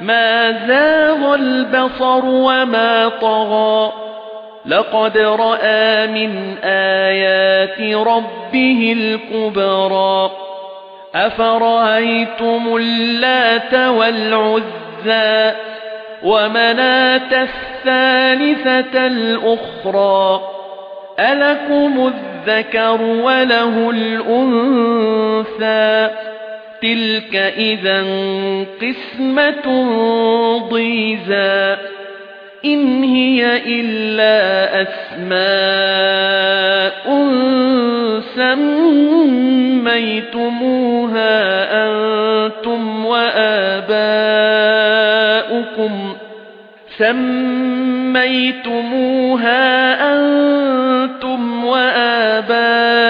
ما زاغ البصر وما طغى لقد رأى من آيات ربه الكبرى أفرأيتم اللات والعزى ومناة الثالثة الأخرى ألكم الذكر وله الأنثى تلك إذا قسمة ضيزى. إن هي إلا أسماء سميتموها أنتم وآباؤكم. سميتموها أنتم وآباؤكم.